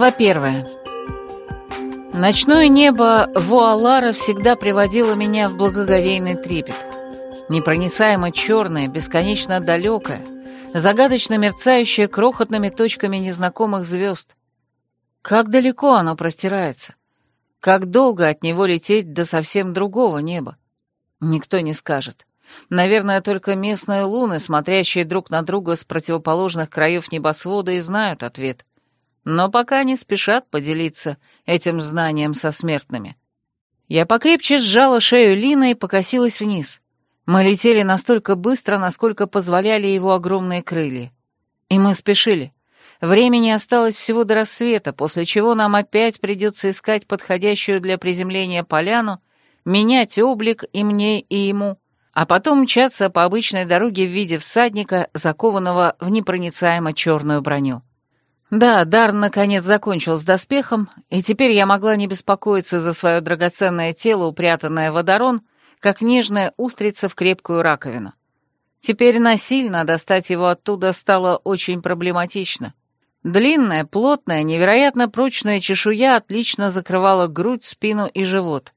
Глава первая. Ночное небо Вуалара всегда приводило меня в благоговейный трепет. Непроницаемо черное, бесконечно далекое, загадочно мерцающее крохотными точками незнакомых звезд. Как далеко оно простирается? Как долго от него лететь до совсем другого неба? Никто не скажет. Наверное, только местные луны, смотрящие друг на друга с противоположных краев небосвода, и знают ответ но пока не спешат поделиться этим знанием со смертными. Я покрепче сжала шею Лина и покосилась вниз. Мы летели настолько быстро, насколько позволяли его огромные крылья. И мы спешили. Времени осталось всего до рассвета, после чего нам опять придется искать подходящую для приземления поляну, менять облик и мне, и ему, а потом мчаться по обычной дороге в виде всадника, закованного в непроницаемо черную броню. Да, дар наконец закончил с доспехом, и теперь я могла не беспокоиться за свое драгоценное тело, упрятанное в водорон, как нежная устрица в крепкую раковину. Теперь насильно достать его оттуда стало очень проблематично. Длинная, плотная, невероятно прочная чешуя отлично закрывала грудь, спину и живот.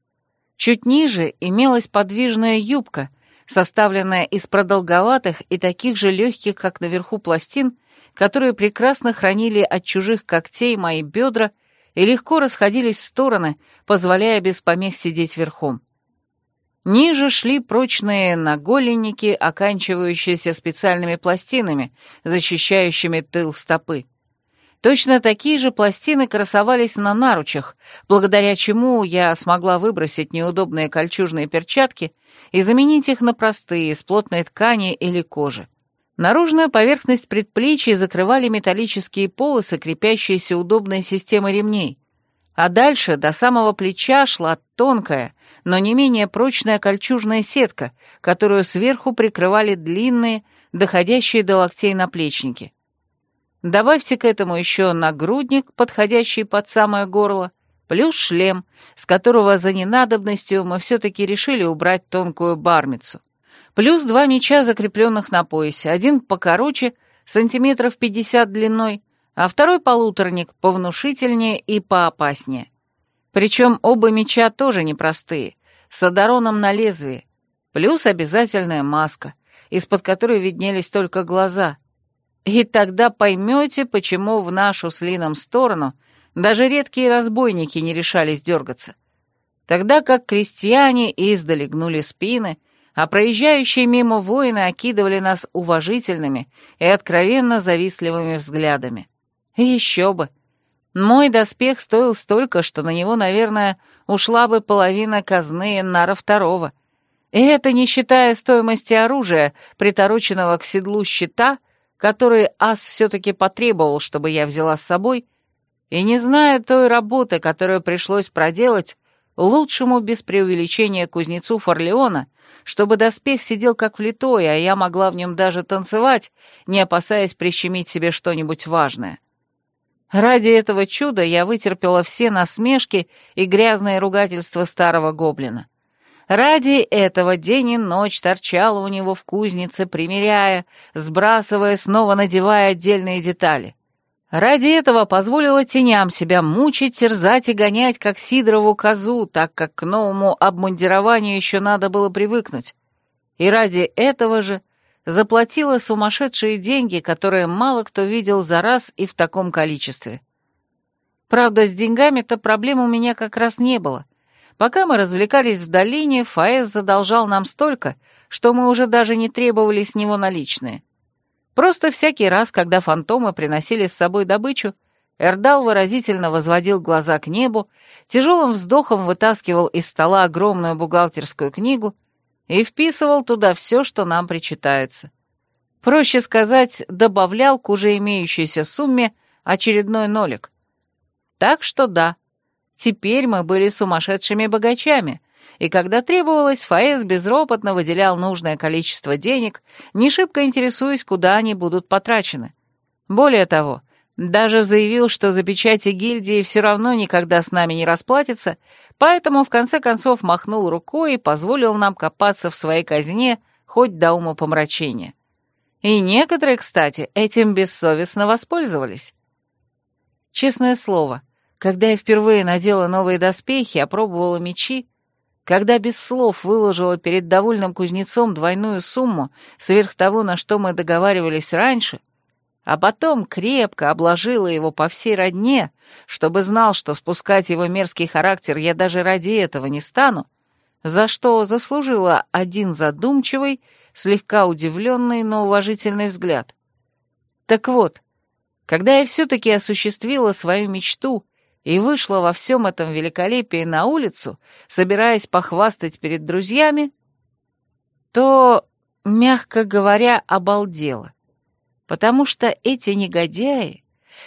Чуть ниже имелась подвижная юбка, составленная из продолговатых и таких же легких, как наверху пластин, которые прекрасно хранили от чужих когтей мои бедра и легко расходились в стороны, позволяя без помех сидеть верхом. Ниже шли прочные наголенники, оканчивающиеся специальными пластинами, защищающими тыл стопы. Точно такие же пластины красовались на наручах, благодаря чему я смогла выбросить неудобные кольчужные перчатки и заменить их на простые, из плотной ткани или кожи. Наружную поверхность предплечья закрывали металлические полосы, крепящиеся удобной системой ремней. А дальше до самого плеча шла тонкая, но не менее прочная кольчужная сетка, которую сверху прикрывали длинные, доходящие до локтей наплечники. Добавьте к этому еще нагрудник, подходящий под самое горло, плюс шлем, с которого за ненадобностью мы все-таки решили убрать тонкую бармицу плюс два меча, закрепленных на поясе, один покороче, сантиметров пятьдесят длиной, а второй полуторник повнушительнее и поопаснее. Причем оба меча тоже непростые, с одароном на лезвии, плюс обязательная маска, из-под которой виднелись только глаза. И тогда поймете, почему в нашу с Лином сторону даже редкие разбойники не решались дергаться. Тогда как крестьяне издали гнули спины — а проезжающие мимо воины окидывали нас уважительными и откровенно завистливыми взглядами. еще бы! Мой доспех стоил столько, что на него, наверное, ушла бы половина казны Нара второго. И это не считая стоимости оружия, притороченного к седлу щита, который ас все-таки потребовал, чтобы я взяла с собой, и не зная той работы, которую пришлось проделать, лучшему без преувеличения кузнецу Форлеона, чтобы доспех сидел как влитой, а я могла в нем даже танцевать, не опасаясь прищемить себе что-нибудь важное. Ради этого чуда я вытерпела все насмешки и грязное ругательство старого гоблина. Ради этого день и ночь торчала у него в кузнице, примеряя, сбрасывая, снова надевая отдельные детали. Ради этого позволила теням себя мучить, терзать и гонять, как Сидорову козу, так как к новому обмундированию еще надо было привыкнуть. И ради этого же заплатила сумасшедшие деньги, которые мало кто видел за раз и в таком количестве. Правда, с деньгами-то проблем у меня как раз не было. Пока мы развлекались в долине, Фаэс задолжал нам столько, что мы уже даже не требовали с него наличные. Просто всякий раз, когда фантомы приносили с собой добычу, Эрдал выразительно возводил глаза к небу, тяжелым вздохом вытаскивал из стола огромную бухгалтерскую книгу и вписывал туда все, что нам причитается. Проще сказать, добавлял к уже имеющейся сумме очередной нолик. Так что да, теперь мы были сумасшедшими богачами, и когда требовалось, Фаэс безропотно выделял нужное количество денег, не шибко интересуясь, куда они будут потрачены. Более того, даже заявил, что за печати гильдии все равно никогда с нами не расплатится, поэтому в конце концов махнул рукой и позволил нам копаться в своей казне хоть до ума помрачения. И некоторые, кстати, этим бессовестно воспользовались. Честное слово, когда я впервые надела новые доспехи, опробовала мечи, когда без слов выложила перед довольным кузнецом двойную сумму сверх того, на что мы договаривались раньше, а потом крепко обложила его по всей родне, чтобы знал, что спускать его мерзкий характер я даже ради этого не стану, за что заслужила один задумчивый, слегка удивленный, но уважительный взгляд. Так вот, когда я все-таки осуществила свою мечту и вышла во всем этом великолепии на улицу, собираясь похвастать перед друзьями, то, мягко говоря, обалдела. Потому что эти негодяи,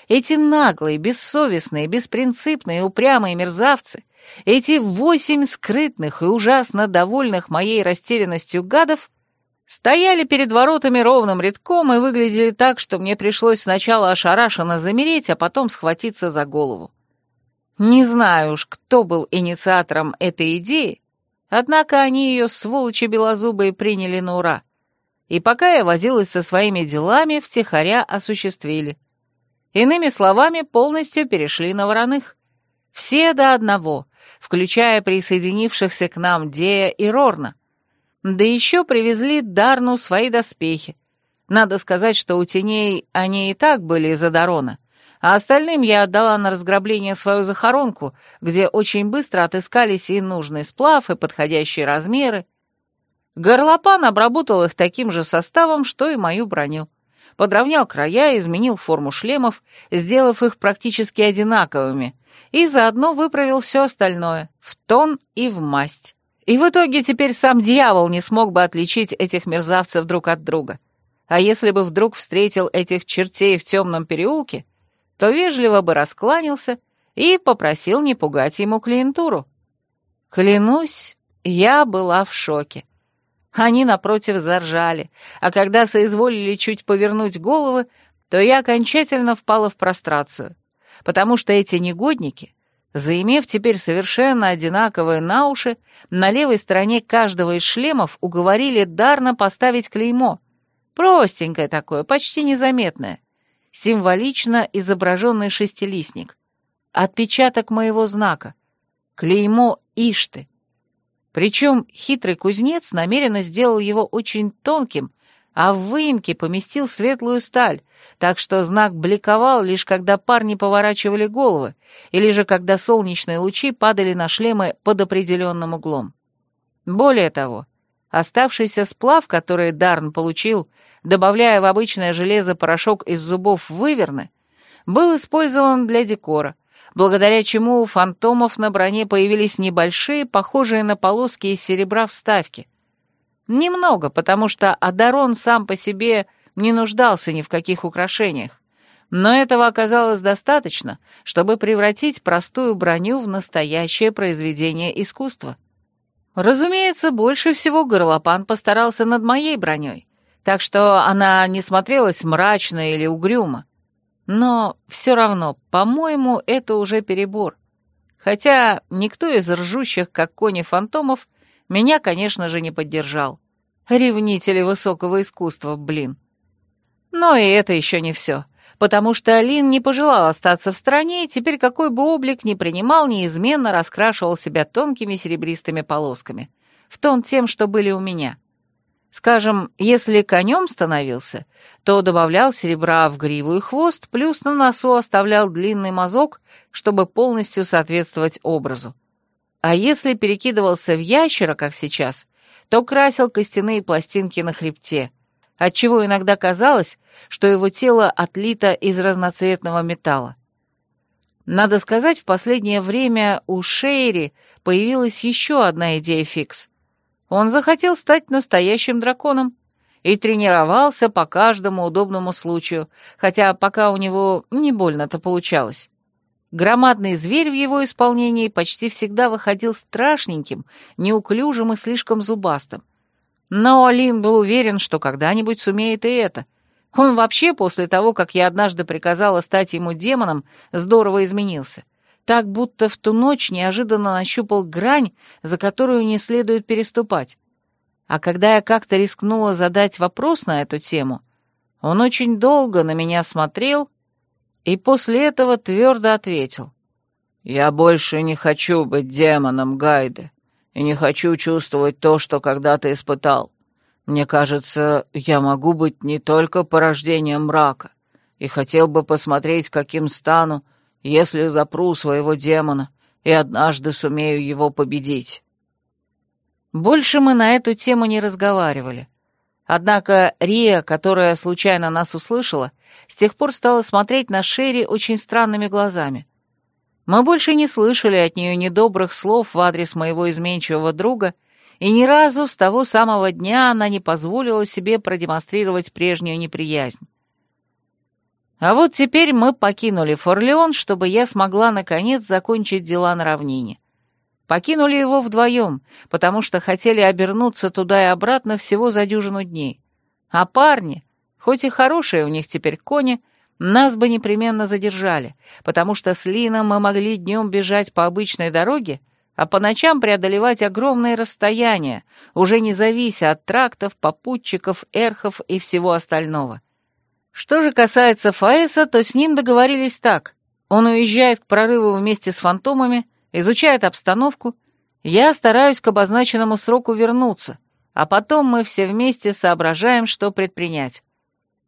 эти наглые, бессовестные, беспринципные, упрямые мерзавцы, эти восемь скрытных и ужасно довольных моей растерянностью гадов стояли перед воротами ровным рядком и выглядели так, что мне пришлось сначала ошарашенно замереть, а потом схватиться за голову. Не знаю уж, кто был инициатором этой идеи, однако они ее, сволочи белозубые, приняли на ура. И пока я возилась со своими делами, втихаря осуществили. Иными словами, полностью перешли на вороных. Все до одного, включая присоединившихся к нам Дея и Рорна. Да еще привезли Дарну свои доспехи. Надо сказать, что у теней они и так были из-за Дарона а остальным я отдала на разграбление свою захоронку, где очень быстро отыскались и нужный сплав, и подходящие размеры. Горлопан обработал их таким же составом, что и мою броню. Подровнял края, изменил форму шлемов, сделав их практически одинаковыми, и заодно выправил все остальное, в тон и в масть. И в итоге теперь сам дьявол не смог бы отличить этих мерзавцев друг от друга. А если бы вдруг встретил этих чертей в темном переулке, то вежливо бы раскланялся и попросил не пугать ему клиентуру. Клянусь, я была в шоке. Они, напротив, заржали, а когда соизволили чуть повернуть головы, то я окончательно впала в прострацию, потому что эти негодники, заимев теперь совершенно одинаковые на уши, на левой стороне каждого из шлемов уговорили дарно поставить клеймо. Простенькое такое, почти незаметное символично изображенный шестилистник, отпечаток моего знака, клеймо Ишты. Причем хитрый кузнец намеренно сделал его очень тонким, а в выемке поместил светлую сталь, так что знак бликовал лишь когда парни поворачивали головы, или же когда солнечные лучи падали на шлемы под определенным углом. Более того, оставшийся сплав, который Дарн получил добавляя в обычное железо порошок из зубов выверны, был использован для декора, благодаря чему у фантомов на броне появились небольшие, похожие на полоски из серебра вставки. Немного, потому что Адарон сам по себе не нуждался ни в каких украшениях, но этого оказалось достаточно, чтобы превратить простую броню в настоящее произведение искусства. Разумеется, больше всего Горлопан постарался над моей броней, так что она не смотрелась мрачно или угрюмо. Но все равно, по-моему, это уже перебор. Хотя никто из ржущих, как кони фантомов, меня, конечно же, не поддержал. Ревнители высокого искусства, блин. Но и это еще не все, потому что Алин не пожелал остаться в стране, и теперь какой бы облик ни принимал, неизменно раскрашивал себя тонкими серебристыми полосками, в тон тем, что были у меня. Скажем, если конем становился, то добавлял серебра в гриву и хвост, плюс на носу оставлял длинный мазок, чтобы полностью соответствовать образу. А если перекидывался в ящера, как сейчас, то красил костяные пластинки на хребте, отчего иногда казалось, что его тело отлито из разноцветного металла. Надо сказать, в последнее время у Шейри появилась еще одна идея фикс — он захотел стать настоящим драконом и тренировался по каждому удобному случаю, хотя пока у него не больно-то получалось. Громадный зверь в его исполнении почти всегда выходил страшненьким, неуклюжим и слишком зубастым. Но Алин был уверен, что когда-нибудь сумеет и это. Он вообще после того, как я однажды приказала стать ему демоном, здорово изменился — так будто в ту ночь неожиданно нащупал грань, за которую не следует переступать. А когда я как-то рискнула задать вопрос на эту тему, он очень долго на меня смотрел и после этого твердо ответил. «Я больше не хочу быть демоном, Гайде, и не хочу чувствовать то, что когда-то испытал. Мне кажется, я могу быть не только порождением мрака, и хотел бы посмотреть, каким стану, если запру своего демона и однажды сумею его победить». Больше мы на эту тему не разговаривали. Однако Рия, которая случайно нас услышала, с тех пор стала смотреть на Шерри очень странными глазами. Мы больше не слышали от нее недобрых слов в адрес моего изменчивого друга, и ни разу с того самого дня она не позволила себе продемонстрировать прежнюю неприязнь. А вот теперь мы покинули Форлеон, чтобы я смогла наконец закончить дела на равнине. Покинули его вдвоем, потому что хотели обернуться туда и обратно всего за дюжину дней. А парни, хоть и хорошие у них теперь кони, нас бы непременно задержали, потому что с Лином мы могли днем бежать по обычной дороге, а по ночам преодолевать огромные расстояния, уже не завися от трактов, попутчиков, эрхов и всего остального. Что же касается Фаэса, то с ним договорились так. Он уезжает к прорыву вместе с фантомами, изучает обстановку, я стараюсь к обозначенному сроку вернуться, а потом мы все вместе соображаем, что предпринять.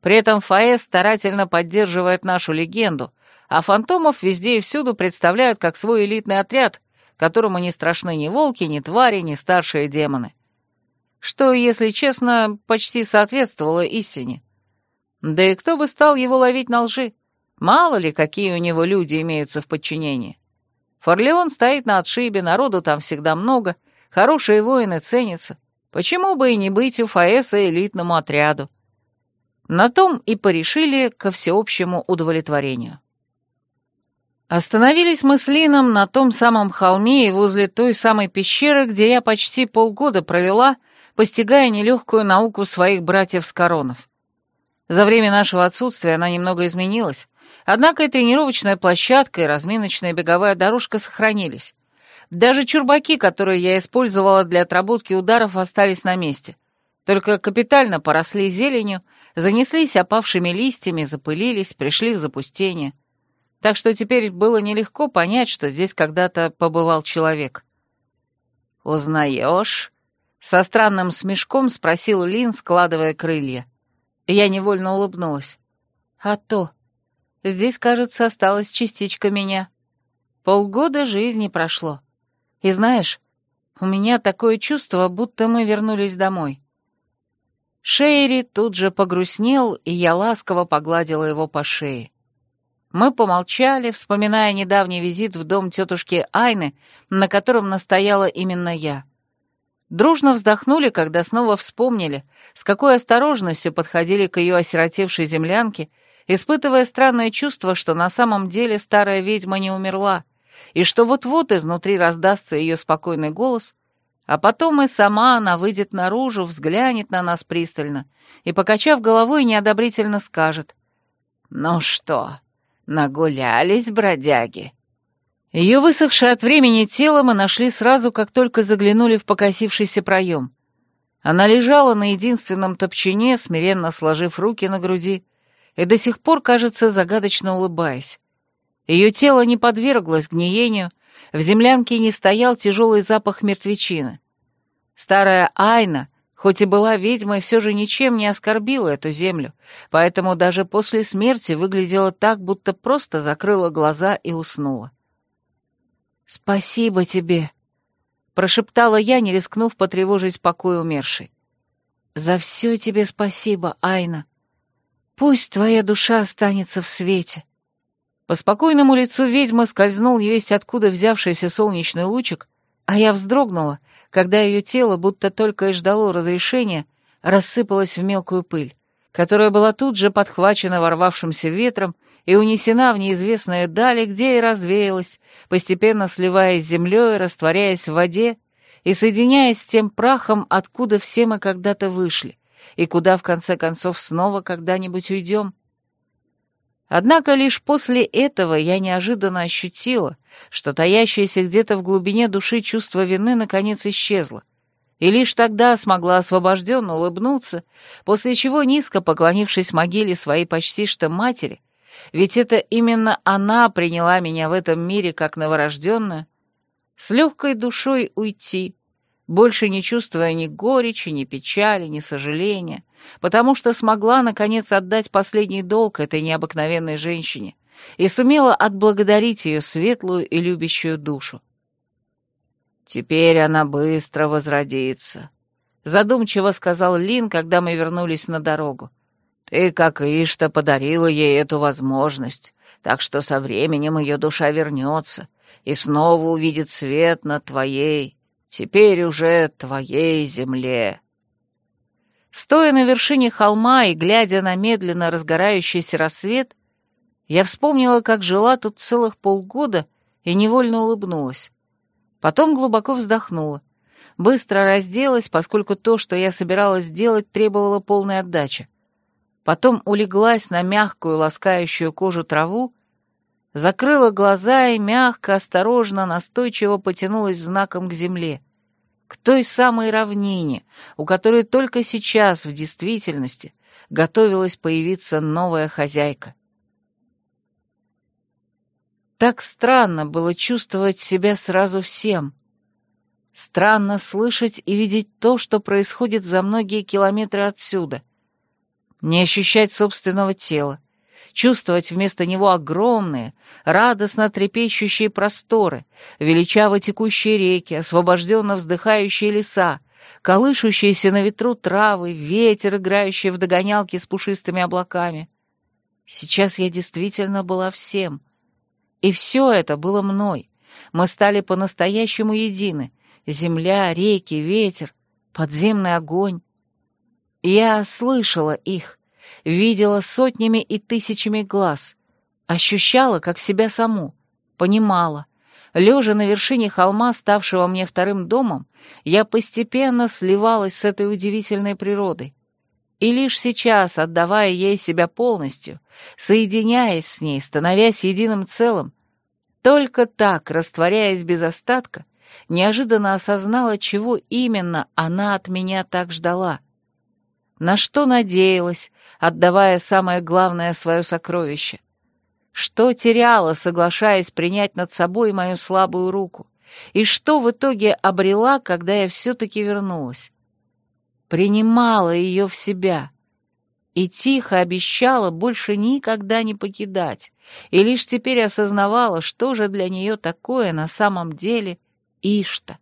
При этом Фаэс старательно поддерживает нашу легенду, а фантомов везде и всюду представляют как свой элитный отряд, которому не страшны ни волки, ни твари, ни старшие демоны. Что, если честно, почти соответствовало истине. Да и кто бы стал его ловить на лжи? Мало ли, какие у него люди имеются в подчинении. Форлеон стоит на отшибе, народу там всегда много, хорошие воины ценятся. Почему бы и не быть у Фаэса элитному отряду? На том и порешили ко всеобщему удовлетворению. Остановились мы с Лином на том самом холме и возле той самой пещеры, где я почти полгода провела, постигая нелегкую науку своих братьев с коронов. За время нашего отсутствия она немного изменилась, Однако и тренировочная площадка, и разминочная беговая дорожка сохранились. Даже чурбаки, которые я использовала для отработки ударов, остались на месте. Только капитально поросли зеленью, занеслись опавшими листьями, запылились, пришли в запустение. Так что теперь было нелегко понять, что здесь когда-то побывал человек. «Узнаешь?» — со странным смешком спросил Лин, складывая крылья. Я невольно улыбнулась. «А то...» Здесь, кажется, осталась частичка меня. Полгода жизни прошло. И знаешь, у меня такое чувство, будто мы вернулись домой. Шейри тут же погрустнел, и я ласково погладила его по шее. Мы помолчали, вспоминая недавний визит в дом тетушки Айны, на котором настояла именно я. Дружно вздохнули, когда снова вспомнили, с какой осторожностью подходили к ее осиротевшей землянке испытывая странное чувство, что на самом деле старая ведьма не умерла, и что вот-вот изнутри раздастся ее спокойный голос, а потом и сама она выйдет наружу, взглянет на нас пристально и, покачав головой, неодобрительно скажет «Ну что, нагулялись, бродяги?» Ее высохшее от времени тело мы нашли сразу, как только заглянули в покосившийся проем. Она лежала на единственном топчине, смиренно сложив руки на груди, и до сих пор, кажется, загадочно улыбаясь. Ее тело не подверглось гниению, в землянке не стоял тяжелый запах мертвечины. Старая Айна, хоть и была ведьмой, все же ничем не оскорбила эту землю, поэтому даже после смерти выглядела так, будто просто закрыла глаза и уснула. «Спасибо тебе», — прошептала я, не рискнув потревожить покой умершей. «За все тебе спасибо, Айна. Пусть твоя душа останется в свете. По спокойному лицу ведьмы скользнул весь откуда взявшийся солнечный лучик, а я вздрогнула, когда ее тело, будто только и ждало разрешения, рассыпалось в мелкую пыль, которая была тут же подхвачена ворвавшимся ветром и унесена в неизвестные дали, где и развеялась, постепенно сливаясь с землей, растворяясь в воде и соединяясь с тем прахом, откуда все мы когда-то вышли и куда, в конце концов, снова когда-нибудь уйдем. Однако лишь после этого я неожиданно ощутила, что таящееся где-то в глубине души чувство вины наконец исчезло, и лишь тогда смогла освобожденно улыбнуться, после чего, низко поклонившись могиле своей почти что матери, ведь это именно она приняла меня в этом мире как новорожденную, с легкой душой уйти, больше не чувствуя ни горечи, ни печали, ни сожаления, потому что смогла, наконец, отдать последний долг этой необыкновенной женщине и сумела отблагодарить ее светлую и любящую душу. «Теперь она быстро возродится», — задумчиво сказал Лин, когда мы вернулись на дорогу. «Ты, как Ишта, подарила ей эту возможность, так что со временем ее душа вернется и снова увидит свет на твоей, теперь уже твоей земле». Стоя на вершине холма и глядя на медленно разгорающийся рассвет, я вспомнила, как жила тут целых полгода и невольно улыбнулась. Потом глубоко вздохнула. Быстро разделась, поскольку то, что я собиралась сделать, требовало полной отдачи. Потом улеглась на мягкую, ласкающую кожу траву, закрыла глаза и мягко, осторожно, настойчиво потянулась знаком к земле, к той самой равнине, у которой только сейчас, в действительности, готовилась появиться новая хозяйка. Так странно было чувствовать себя сразу всем. Странно слышать и видеть то, что происходит за многие километры отсюда. Не ощущать собственного тела, чувствовать вместо него огромные, радостно трепещущие просторы, величаво текущие реки, освобожденно вздыхающие леса, колышущиеся на ветру травы, ветер, играющий в догонялки с пушистыми облаками. Сейчас я действительно была всем — и все это было мной. Мы стали по-настоящему едины. Земля, реки, ветер, подземный огонь. Я слышала их, видела сотнями и тысячами глаз, ощущала, как себя саму, понимала. Лежа на вершине холма, ставшего мне вторым домом, я постепенно сливалась с этой удивительной природой. И лишь сейчас, отдавая ей себя полностью, соединяясь с ней, становясь единым целым, только так, растворяясь без остатка, неожиданно осознала, чего именно она от меня так ждала. На что надеялась, отдавая самое главное свое сокровище. Что теряла, соглашаясь принять над собой мою слабую руку, и что в итоге обрела, когда я все-таки вернулась. Принимала ее в себя — и тихо обещала больше никогда не покидать, и лишь теперь осознавала, что же для нее такое на самом деле Ишта.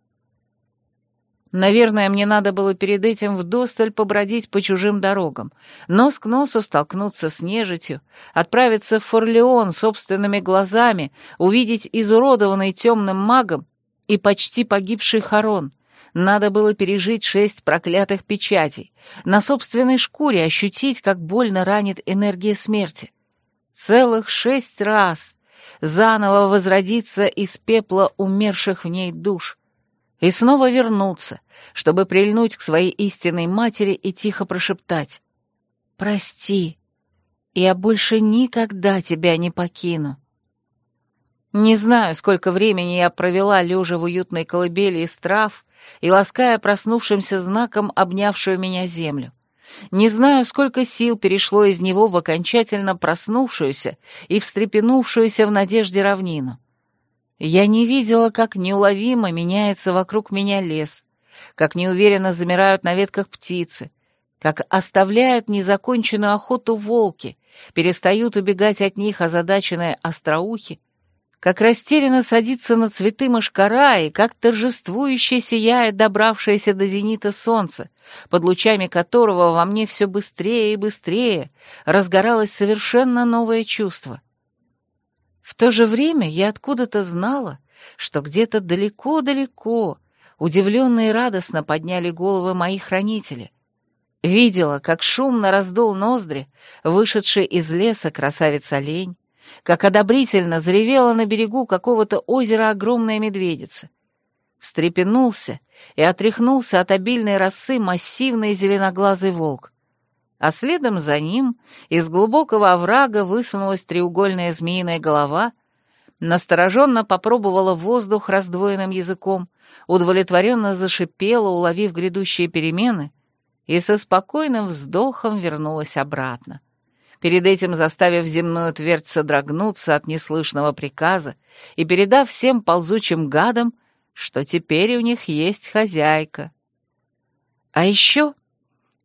Наверное, мне надо было перед этим вдосталь побродить по чужим дорогам, нос к носу столкнуться с нежитью, отправиться в Форлеон собственными глазами, увидеть изуродованный темным магом и почти погибший Харон, надо было пережить шесть проклятых печатей, на собственной шкуре ощутить, как больно ранит энергия смерти. Целых шесть раз заново возродиться из пепла умерших в ней душ и снова вернуться, чтобы прильнуть к своей истинной матери и тихо прошептать «Прости, я больше никогда тебя не покину». Не знаю, сколько времени я провела, лежа в уютной колыбели из трав и лаская проснувшимся знаком обнявшую меня землю. Не знаю, сколько сил перешло из него в окончательно проснувшуюся и встрепенувшуюся в надежде равнину. Я не видела, как неуловимо меняется вокруг меня лес, как неуверенно замирают на ветках птицы, как оставляют незаконченную охоту волки, перестают убегать от них озадаченные остроухи, как растерянно садится на цветы мошкара и как торжествующе сияет добравшееся до зенита солнце, под лучами которого во мне все быстрее и быстрее разгоралось совершенно новое чувство. В то же время я откуда-то знала, что где-то далеко-далеко удивленно и радостно подняли головы мои хранители. Видела, как шумно раздул ноздри вышедший из леса красавец-олень, как одобрительно заревела на берегу какого-то озера огромная медведица. Встрепенулся и отряхнулся от обильной росы массивный зеленоглазый волк. А следом за ним из глубокого оврага высунулась треугольная змеиная голова, настороженно попробовала воздух раздвоенным языком, удовлетворенно зашипела, уловив грядущие перемены, и со спокойным вздохом вернулась обратно. перед этим заставив земную твердь содрогнуться от неслышного приказа и передав всем ползучим гадам, что теперь у них есть хозяйка. А еще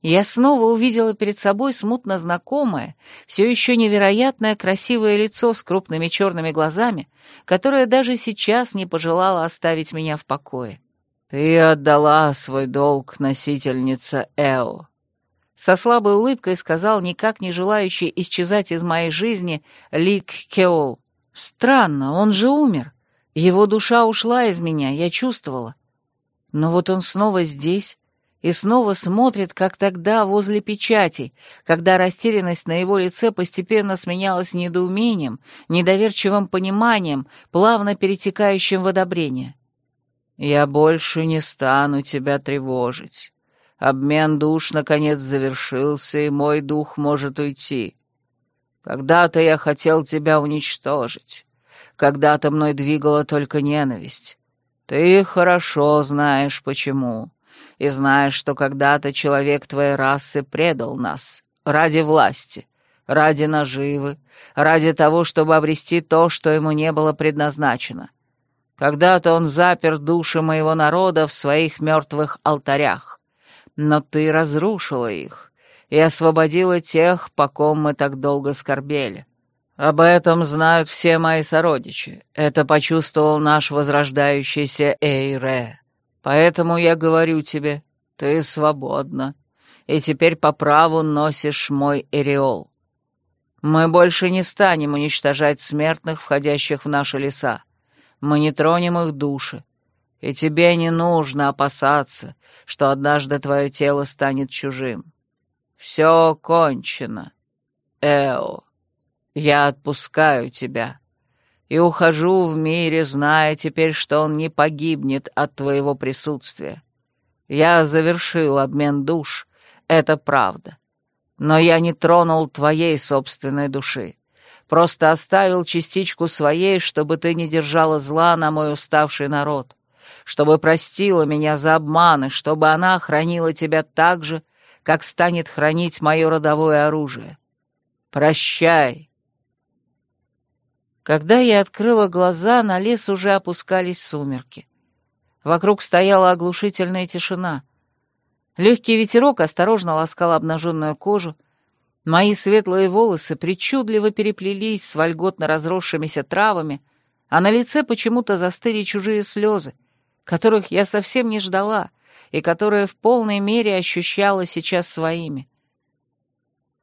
я снова увидела перед собой смутно знакомое, все еще невероятное красивое лицо с крупными черными глазами, которое даже сейчас не пожелало оставить меня в покое. «Ты отдала свой долг, носительница Эо», — со слабой улыбкой сказал никак не желающий исчезать из моей жизни Лик Кеол. «Странно, он же умер. Его душа ушла из меня, я чувствовала. Но вот он снова здесь, и снова смотрит, как тогда возле печати, когда растерянность на его лице постепенно сменялась недоумением, недоверчивым пониманием, плавно перетекающим в одобрение. «Я больше не стану тебя тревожить. Обмен душ, наконец, завершился, и мой дух может уйти. Когда-то я хотел тебя уничтожить. Когда-то мной двигала только ненависть. Ты хорошо знаешь, почему» и знаешь, что когда-то человек твоей расы предал нас ради власти, ради наживы, ради того, чтобы обрести то, что ему не было предназначено. Когда-то он запер души моего народа в своих мертвых алтарях, но ты разрушила их и освободила тех, по ком мы так долго скорбели. Об этом знают все мои сородичи. Это почувствовал наш возрождающийся Эйре. Поэтому я говорю тебе, ты свободна, и теперь по праву носишь мой ореол. Мы больше не станем уничтожать смертных, входящих в наши леса. Мы не тронем их души, и тебе не нужно опасаться, что однажды твое тело станет чужим. Все кончено. Эо, я отпускаю тебя и ухожу в мире, зная теперь, что он не погибнет от твоего присутствия. Я завершил обмен душ, это правда. Но я не тронул твоей собственной души. Просто оставил частичку своей, чтобы ты не держала зла на мой уставший народ, чтобы простила меня за обманы, чтобы она хранила тебя так же, как станет хранить мое родовое оружие. Прощай, когда я открыла глаза, на лес уже опускались сумерки. Вокруг стояла оглушительная тишина. Легкий ветерок осторожно ласкал обнаженную кожу. Мои светлые волосы причудливо переплелись с вольготно разросшимися травами, а на лице почему-то застыли чужие слезы, которых я совсем не ждала и которые в полной мере ощущала сейчас своими.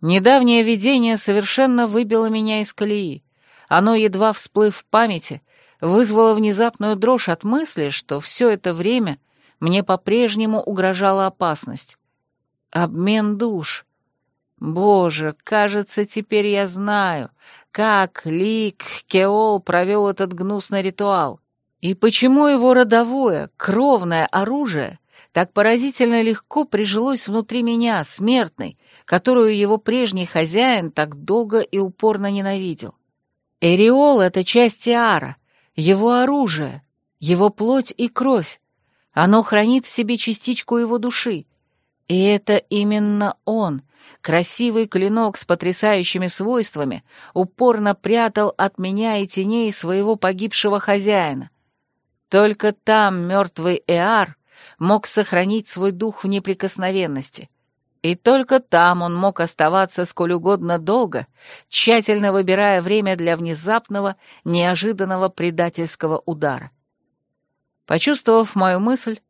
Недавнее видение совершенно выбило меня из колеи. Оно, едва всплыв в памяти, вызвало внезапную дрожь от мысли, что все это время мне по-прежнему угрожала опасность. Обмен душ. Боже, кажется, теперь я знаю, как Лик Кеол провел этот гнусный ритуал. И почему его родовое, кровное оружие так поразительно легко прижилось внутри меня, смертной, которую его прежний хозяин так долго и упорно ненавидел. Эриол — это часть Тиара, его оружие, его плоть и кровь. Оно хранит в себе частичку его души. И это именно он, красивый клинок с потрясающими свойствами, упорно прятал от меня и теней своего погибшего хозяина. Только там мертвый Эар мог сохранить свой дух в неприкосновенности — и только там он мог оставаться сколь угодно долго, тщательно выбирая время для внезапного, неожиданного предательского удара. Почувствовав мою мысль,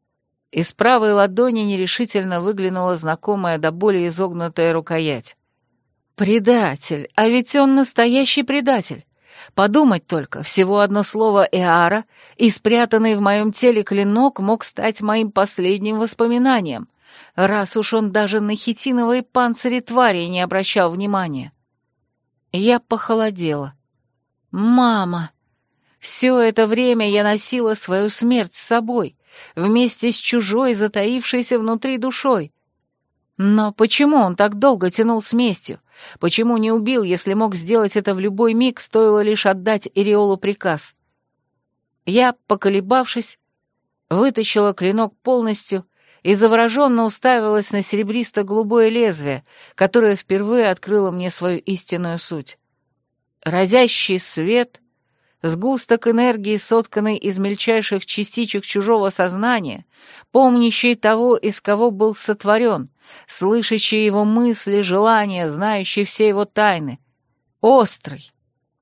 из правой ладони нерешительно выглянула знакомая до боли изогнутая рукоять. «Предатель! А ведь он настоящий предатель! Подумать только, всего одно слово «Эара», и спрятанный в моем теле клинок мог стать моим последним воспоминанием — раз уж он даже на хитиновые панцири твари не обращал внимания. Я похолодела. «Мама!» Все это время я носила свою смерть с собой, вместе с чужой, затаившейся внутри душой. Но почему он так долго тянул с местью? Почему не убил, если мог сделать это в любой миг, стоило лишь отдать Ириолу приказ? Я, поколебавшись, вытащила клинок полностью и завороженно уставилась на серебристо-голубое лезвие, которое впервые открыло мне свою истинную суть. Разящий свет, сгусток энергии, сотканный из мельчайших частичек чужого сознания, помнящий того, из кого был сотворен, слышащий его мысли, желания, знающий все его тайны. Острый,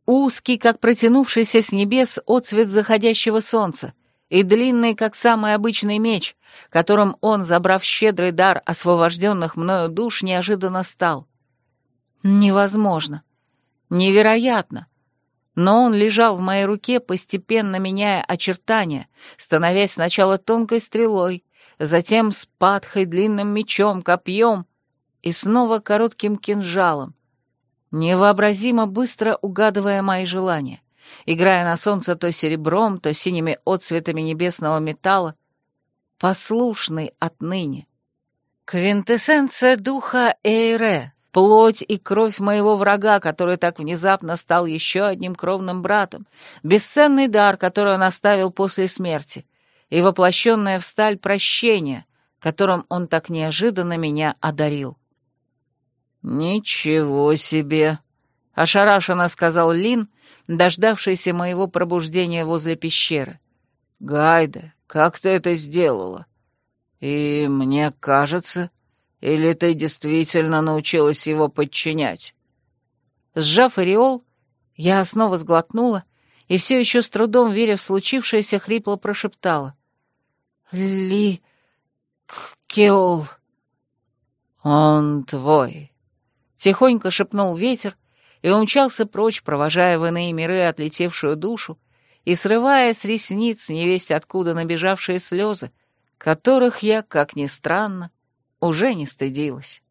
узкий, как протянувшийся с небес отцвет заходящего солнца, и длинный, как самый обычный меч, которым он, забрав щедрый дар освобожденных мною душ, неожиданно стал. Невозможно. Невероятно. Но он лежал в моей руке, постепенно меняя очертания, становясь сначала тонкой стрелой, затем с патхой, длинным мечом, копьем и снова коротким кинжалом, невообразимо быстро угадывая мои желания, играя на солнце то серебром, то синими отцветами небесного металла, послушный отныне. Квинтэссенция духа Эйре, плоть и кровь моего врага, который так внезапно стал еще одним кровным братом, бесценный дар, который он оставил после смерти, и воплощенное в сталь прощение, которым он так неожиданно меня одарил. «Ничего себе!» — ошарашенно сказал Лин, дождавшийся моего пробуждения возле пещеры. «Гайда, как ты это сделала? И мне кажется, или ты действительно научилась его подчинять?» Сжав ореол, я снова сглотнула и все еще с трудом, веря в случившееся, хрипло прошептала. «Ли... Кеол...» «Он твой», — тихонько шепнул ветер и умчался прочь, провожая в иные миры отлетевшую душу и срывая с ресниц невесть откуда набежавшие слезы, которых я, как ни странно, уже не стыдилась.